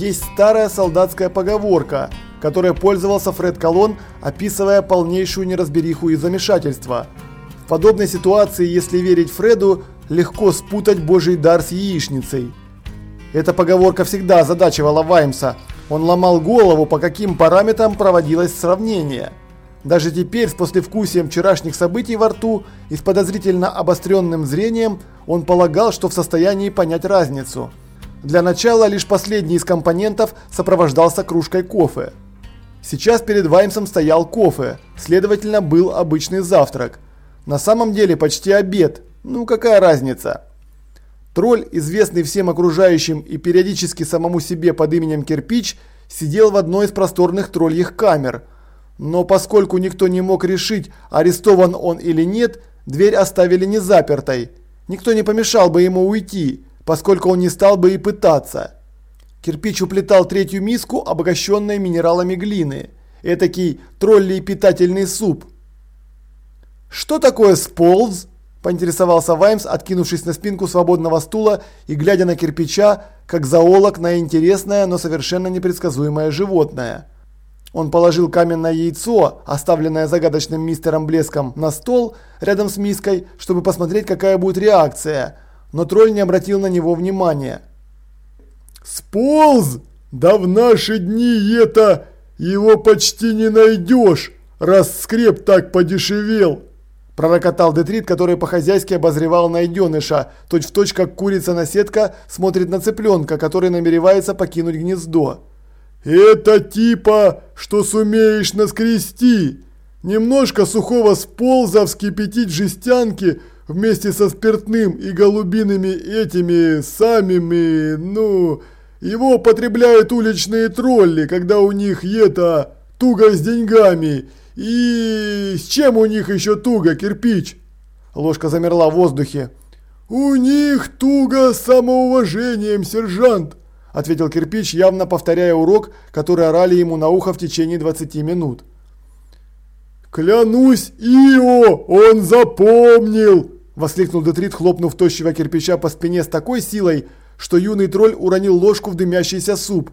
есть старая солдатская поговорка, которой пользовался Фред Колон, описывая полнейшую неразбериху и замешательство. В подобной ситуации, если верить Фреду, легко спутать божий дар с яичницей. Эта поговорка всегда озадачивала Ваймса. Он ломал голову, по каким параметрам проводилось сравнение. Даже теперь, с послевкусием вчерашних событий во рту и с подозрительно обостренным зрением, он полагал, что в состоянии понять разницу. Для начала лишь последний из компонентов сопровождался кружкой кофе. Сейчас перед Ваймсом стоял кофе, следовательно был обычный завтрак. На самом деле почти обед, ну какая разница. Тролль, известный всем окружающим и периодически самому себе под именем Кирпич, сидел в одной из просторных тролльих камер. Но поскольку никто не мог решить, арестован он или нет, дверь оставили не запертой. Никто не помешал бы ему уйти, поскольку он не стал бы и пытаться. Кирпич уплетал третью миску, обогащенной минералами глины. Этакий троллей питательный суп. «Что такое сполз?» – поинтересовался Ваймс, откинувшись на спинку свободного стула и глядя на кирпича, как зоолог на интересное, но совершенно непредсказуемое животное. Он положил каменное яйцо, оставленное загадочным мистером Блеском, на стол рядом с миской, чтобы посмотреть, какая будет реакция – но тролль не обратил на него внимания. «Сполз? Да в наши дни это его почти не найдешь, раз скреп так подешевел!» Пророкотал Детрит, который по-хозяйски обозревал найденыша, точь-в-точь как курица-наседка смотрит на цыпленка, который намеревается покинуть гнездо. «Это типа, что сумеешь наскрести. Немножко сухого сполза вскипятить в жестянке, вместе со спиртным и голубиными этими самими, ну, его потребляют уличные тролли, когда у них это туго с деньгами. И с чем у них еще туго, кирпич? Ложка замерла в воздухе. У них туго с самоуважением, сержант, ответил кирпич, явно повторяя урок, который орали ему на ухо в течение 20 минут. «Клянусь, Ио, он запомнил!» Воскликнул Детрит, хлопнув тощего кирпича по спине с такой силой, что юный тролль уронил ложку в дымящийся суп.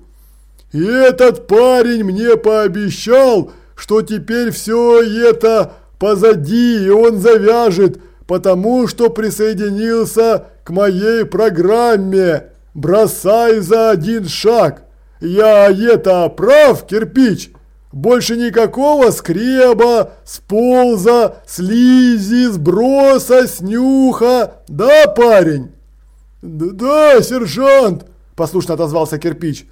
«И этот парень мне пообещал, что теперь все это позади, и он завяжет, потому что присоединился к моей программе. Бросай за один шаг. Я это прав, кирпич?» Больше никакого скреба, сполза, слизи, сброса, снюха. Да, парень? Да, сержант, послушно отозвался кирпич.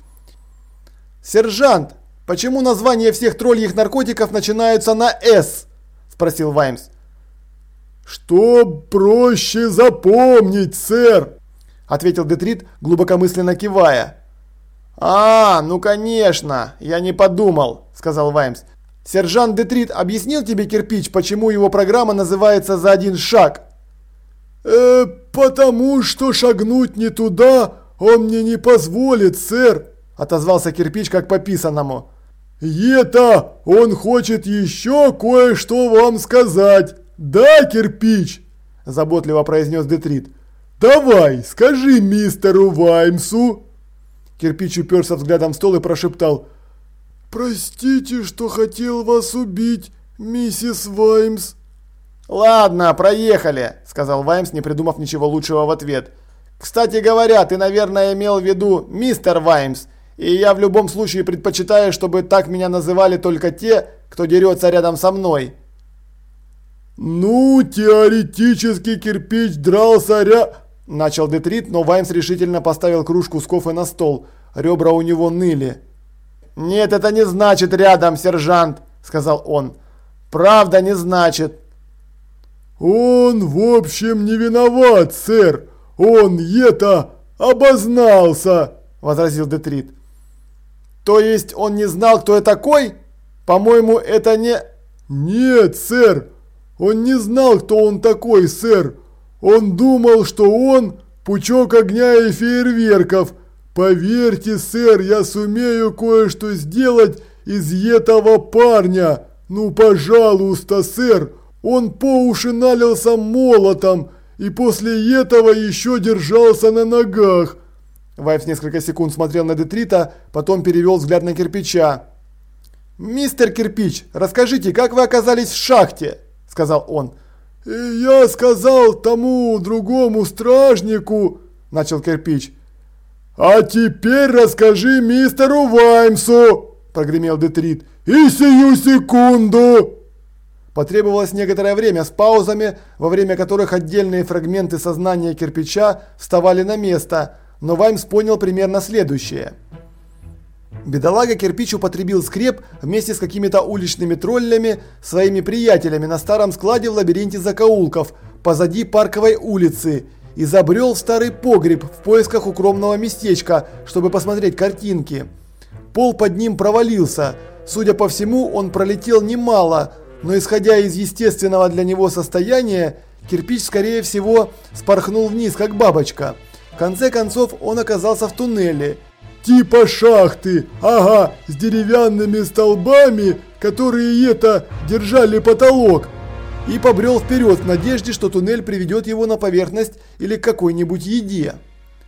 Сержант, почему названия всех тролльих наркотиков начинаются на «С»? Спросил Ваймс. Что проще запомнить, сэр? Ответил Детрит, глубокомысленно кивая. «А, ну конечно, я не подумал», – сказал Ваймс. «Сержант Детрит объяснил тебе, Кирпич, почему его программа называется «За один шаг»?» «Э, потому что шагнуть не туда он мне не позволит, сэр», – отозвался Кирпич как по писанному. «Это он хочет еще кое-что вам сказать. Да, Кирпич?» – заботливо произнес Детрит. «Давай, скажи мистеру Ваймсу». Кирпич уперся взглядом в стол и прошептал. «Простите, что хотел вас убить, миссис Ваймс». «Ладно, проехали», – сказал Ваймс, не придумав ничего лучшего в ответ. «Кстати говоря, ты, наверное, имел в виду мистер Ваймс, и я в любом случае предпочитаю, чтобы так меня называли только те, кто дерется рядом со мной». «Ну, теоретически кирпич дрался ря...» Начал Детрит, но Ваймс решительно поставил кружку с кофе на стол. Ребра у него ныли. «Нет, это не значит рядом, сержант», — сказал он. «Правда не значит». «Он, в общем, не виноват, сэр. Он, это, обознался», — возразил Детрит. «То есть он не знал, кто я такой? По-моему, это не...» «Нет, сэр. Он не знал, кто он такой, сэр. Он думал, что он пучок огня и фейерверков. Поверьте, сэр, я сумею кое-что сделать из этого парня. Ну, пожалуйста, сэр. Он по уши налился молотом и после этого еще держался на ногах. Ваймс несколько секунд смотрел на Детрита, потом перевел взгляд на кирпича. «Мистер Кирпич, расскажите, как вы оказались в шахте?» – сказал он. «Я сказал тому другому стражнику», – начал Кирпич. «А теперь расскажи мистеру Ваймсу», – прогремел Детрит. «И сию секунду!» Потребовалось некоторое время с паузами, во время которых отдельные фрагменты сознания кирпича вставали на место, но Ваймс понял примерно следующее – Бедолага кирпич употребил скреп вместе с какими-то уличными троллями, своими приятелями на старом складе в лабиринте закоулков, позади парковой улицы, и забрел в старый погреб в поисках укромного местечка, чтобы посмотреть картинки. Пол под ним провалился. Судя по всему, он пролетел немало, но исходя из естественного для него состояния, кирпич, скорее всего, спорхнул вниз, как бабочка. В конце концов, он оказался в туннеле – Типа шахты, ага, с деревянными столбами, которые это держали потолок. И побрел вперед в надежде, что туннель приведет его на поверхность или к какой-нибудь еде.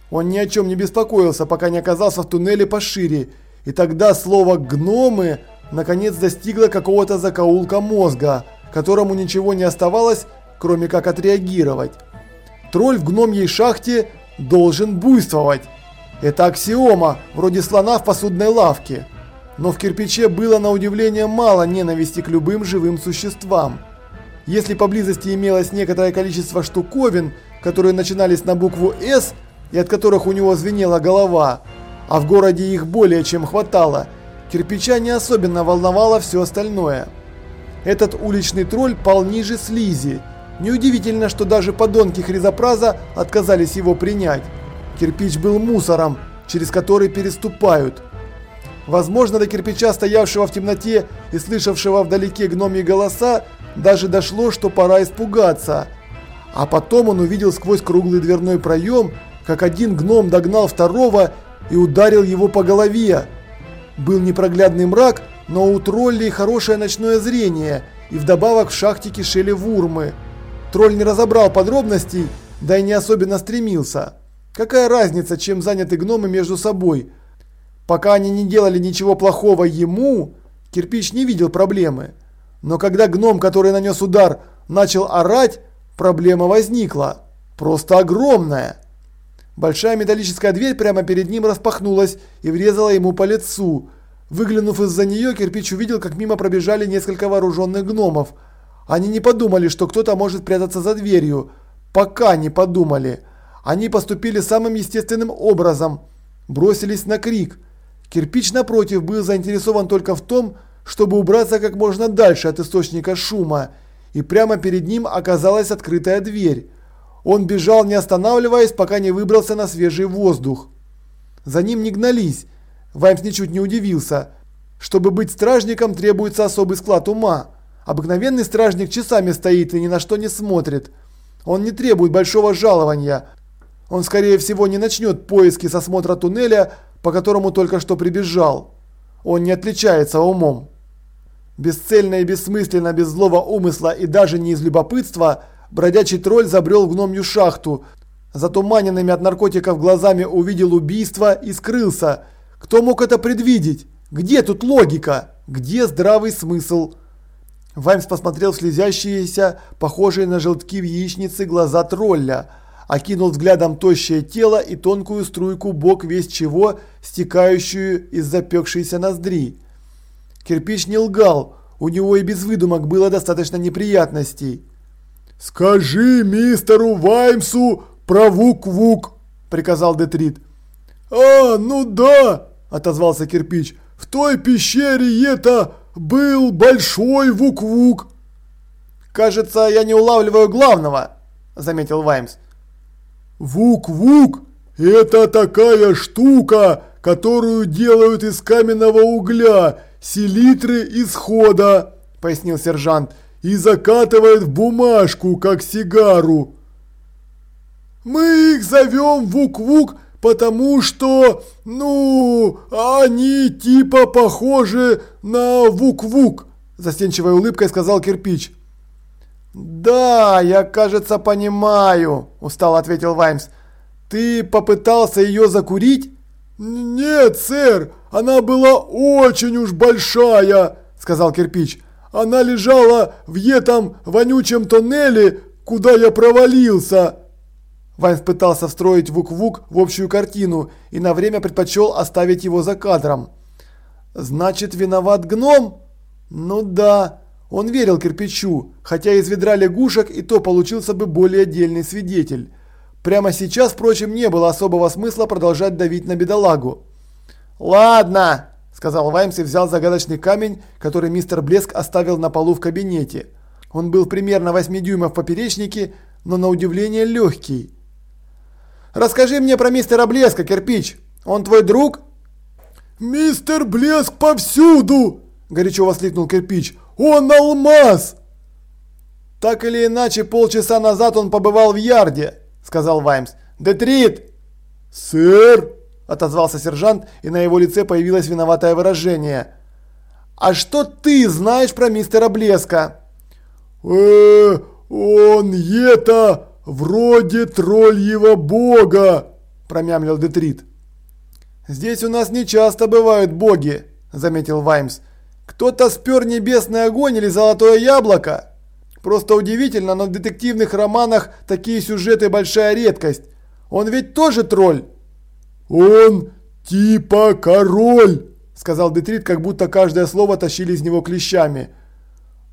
Он ни о чем не беспокоился, пока не оказался в туннеле пошире, и тогда слово «гномы» наконец достигло какого-то закоулка мозга, которому ничего не оставалось, кроме как отреагировать. Тролль в гномьей шахте должен буйствовать. Это аксиома, вроде слона в посудной лавке. Но в кирпиче было на удивление мало ненависти к любым живым существам. Если поблизости имелось некоторое количество штуковин, которые начинались на букву «С» и от которых у него звенела голова, а в городе их более чем хватало, кирпича не особенно волновало все остальное. Этот уличный тролль пал ниже слизи. Неудивительно, что даже подонки Хризопраза отказались его принять. Кирпич был мусором, через который переступают. Возможно, до кирпича, стоявшего в темноте и слышавшего вдалеке гномьи голоса, даже дошло, что пора испугаться. А потом он увидел сквозь круглый дверной проем, как один гном догнал второго и ударил его по голове. Был непроглядный мрак, но у троллей хорошее ночное зрение, и вдобавок в шахте кишели вурмы. Тролль не разобрал подробностей, да и не особенно стремился. Какая разница, чем заняты гномы между собой? Пока они не делали ничего плохого ему, кирпич не видел проблемы. Но когда гном, который нанес удар, начал орать, проблема возникла. Просто огромная. Большая металлическая дверь прямо перед ним распахнулась и врезала ему по лицу. Выглянув из-за нее, кирпич увидел, как мимо пробежали несколько вооруженных гномов. Они не подумали, что кто-то может прятаться за дверью. Пока не подумали. Они поступили самым естественным образом. Бросились на крик. Кирпич, напротив, был заинтересован только в том, чтобы убраться как можно дальше от источника шума. И прямо перед ним оказалась открытая дверь. Он бежал, не останавливаясь, пока не выбрался на свежий воздух. За ним не гнались. Ваймс ничуть не удивился. Чтобы быть стражником, требуется особый склад ума. Обыкновенный стражник часами стоит и ни на что не смотрит. Он не требует большого жалования. Он, скорее всего, не начнет поиски с осмотра туннеля, по которому только что прибежал. Он не отличается умом. Бесцельно и бессмысленно, без злого умысла и даже не из любопытства, бродячий тролль забрел в гномью шахту. Затуманенными от наркотиков глазами увидел убийство и скрылся. Кто мог это предвидеть? Где тут логика? Где здравый смысл? Ваймс посмотрел в слезящиеся, похожие на желтки в яичнице, глаза тролля – окинул взглядом тощее тело и тонкую струйку бок весь чего, стекающую из запекшейся ноздри. Кирпич не лгал, у него и без выдумок было достаточно неприятностей. «Скажи мистеру Ваймсу про Вук-Вук», – приказал Детрит. «А, ну да», – отозвался Кирпич, – «в той пещере это был большой Вук-Вук». «Кажется, я не улавливаю главного», – заметил Ваймс. Вук-вук – это такая штука, которую делают из каменного угля, селитры исхода, пояснил сержант, и закатывают в бумажку, как сигару. Мы их зовем Вук-Вук, потому что, ну, они типа похожи на Вук-Вук, застенчивой улыбкой сказал кирпич. «Да, я, кажется, понимаю», – устало ответил Ваймс. Ты попытался ее закурить? Нет, сэр, она была очень уж большая, сказал кирпич. Она лежала в этом вонючем тоннеле, куда я провалился. Вайнс пытался встроить Вук-Вук в общую картину и на время предпочел оставить его за кадром. Значит, виноват гном? Ну да, он верил кирпичу, хотя из ведра лягушек и то получился бы более дельный свидетель. Прямо сейчас, впрочем, не было особого смысла продолжать давить на бедолагу. «Ладно», – сказал Ваймс и взял загадочный камень, который мистер Блеск оставил на полу в кабинете. Он был примерно 8 дюймов в поперечнике, но на удивление легкий. «Расскажи мне про мистера Блеска, кирпич. Он твой друг?» «Мистер Блеск повсюду!» – горячо воскликнул кирпич. «Он алмаз!» «Так или иначе, полчаса назад он побывал в ярде», – сказал Ваймс. «Детрит!» «Сэр!» – отозвался сержант, и на его лице появилось виноватое выражение. «А что ты знаешь про мистера Блеска?» э он это вроде тролльего бога!» – промямлил Детрит. «Здесь у нас не часто бывают боги», – заметил Ваймс. «Кто-то спер небесный огонь или золотое яблоко? Просто удивительно, но в детективных романах такие сюжеты большая редкость. Он ведь тоже тролль». «Он типа король», – сказал Детрит, как будто каждое слово тащили из него клещами.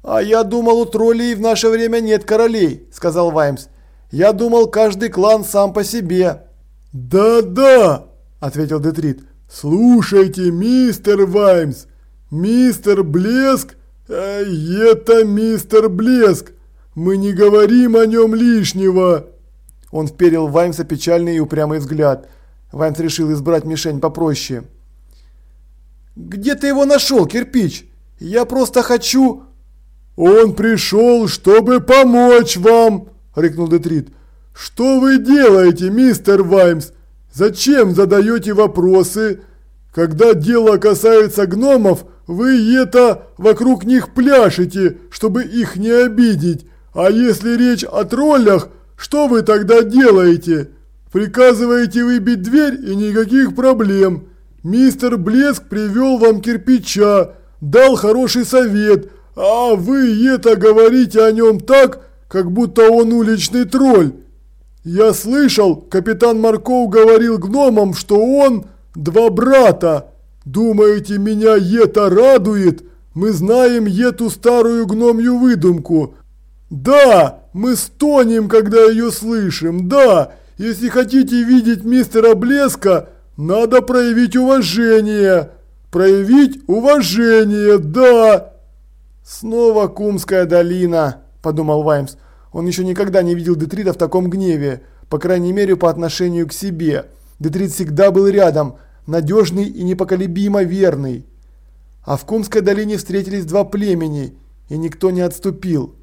«А я думал, у троллей в наше время нет королей», – сказал Ваймс. «Я думал, каждый клан сам по себе». «Да-да», ответил Детрит. «Слушайте, мистер Ваймс, мистер Блеск, это мистер Блеск, мы не говорим о нем лишнего!» Он вперил Ваймса печальный и упрямый взгляд. Ваймс решил избрать мишень попроще. «Где ты его нашел, кирпич? Я просто хочу...» «Он пришел, чтобы помочь вам!» – рыкнул Детрит. «Что вы делаете, мистер Ваймс? Зачем задаете вопросы? Когда дело касается гномов, вы это вокруг них пляшете, чтобы их не обидеть. А если речь о троллях, что вы тогда делаете? Приказываете выбить дверь и никаких проблем. Мистер Блеск привел вам кирпича, дал хороший совет, а вы это говорите о нем так, как будто он уличный тролль. Я слышал, капитан Марков говорил гномам, что он два брата. Думаете, меня это радует? Мы знаем эту старую гномью выдумку. Да, мы стонем, когда ее слышим. Да, если хотите видеть мистера Блеска, надо проявить уважение. Проявить уважение, да. Снова Кумская долина, подумал Ваймс. Он еще никогда не видел Детрита в таком гневе, по крайней мере по отношению к себе. Детрит всегда был рядом, надежный и непоколебимо верный. А в Кумской долине встретились два племени, и никто не отступил.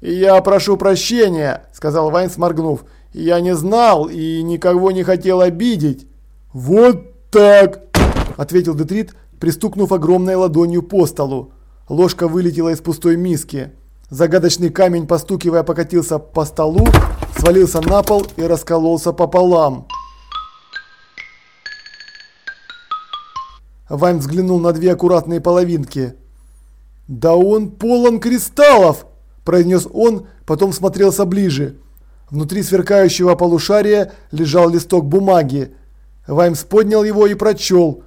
«Я прошу прощения», – сказал Вайн, сморгнув. «Я не знал и никого не хотел обидеть». «Вот так», – ответил Детрит, пристукнув огромной ладонью по столу. Ложка вылетела из пустой миски. Загадочный камень, постукивая, покатился по столу, свалился на пол и раскололся пополам. Вайн взглянул на две аккуратные половинки. «Да он полон кристаллов!» – произнес он, потом смотрелся ближе. Внутри сверкающего полушария лежал листок бумаги. Ваймс поднял его и прочел.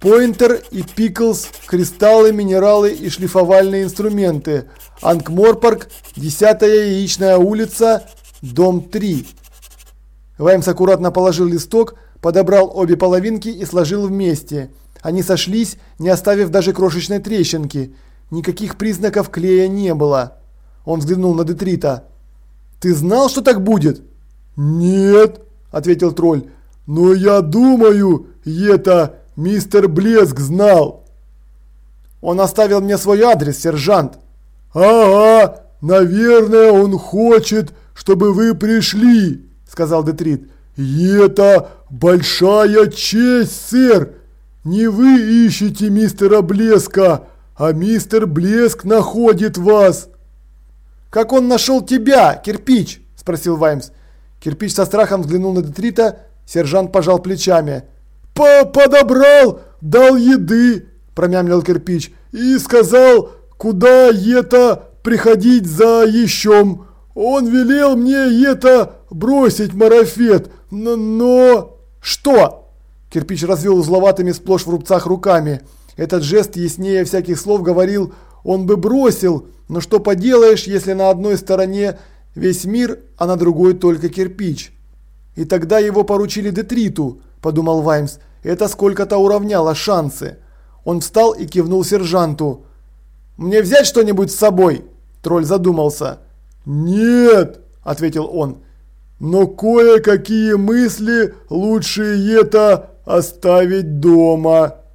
Пойнтер и Пиклс, кристаллы, минералы и шлифовальные инструменты. Анкморпарк, 10-я яичная улица, дом 3. Ваймс аккуратно положил листок, подобрал обе половинки и сложил вместе. Они сошлись, не оставив даже крошечной трещинки. Никаких признаков клея не было. Он взглянул на Детрита. «Ты знал, что так будет?» «Нет», – ответил тролль. «Но я думаю, это Мистер Блеск знал. Он оставил мне свой адрес, сержант. Ага, наверное, он хочет, чтобы вы пришли, сказал Детрит. Это большая честь, сэр. Не вы ищете мистера Блеска, а мистер Блеск находит вас. Как он нашел тебя, кирпич? спросил Ваймс. Кирпич со страхом взглянул на Детрита, сержант пожал плечами. По «Подобрал, дал еды», – промямлил Кирпич, – «и сказал, куда это приходить за ещем. Он велел мне это бросить марафет, но...», но... «Что?» Кирпич развел узловатыми сплошь в рубцах руками. Этот жест яснее всяких слов говорил, он бы бросил, но что поделаешь, если на одной стороне весь мир, а на другой только кирпич. И тогда его поручили Детриту, подумал Ваймс, это сколько-то уравняло шансы. Он встал и кивнул сержанту. «Мне взять что-нибудь с собой?» Тролль задумался. «Нет», – ответил он. «Но кое-какие мысли лучше это оставить дома».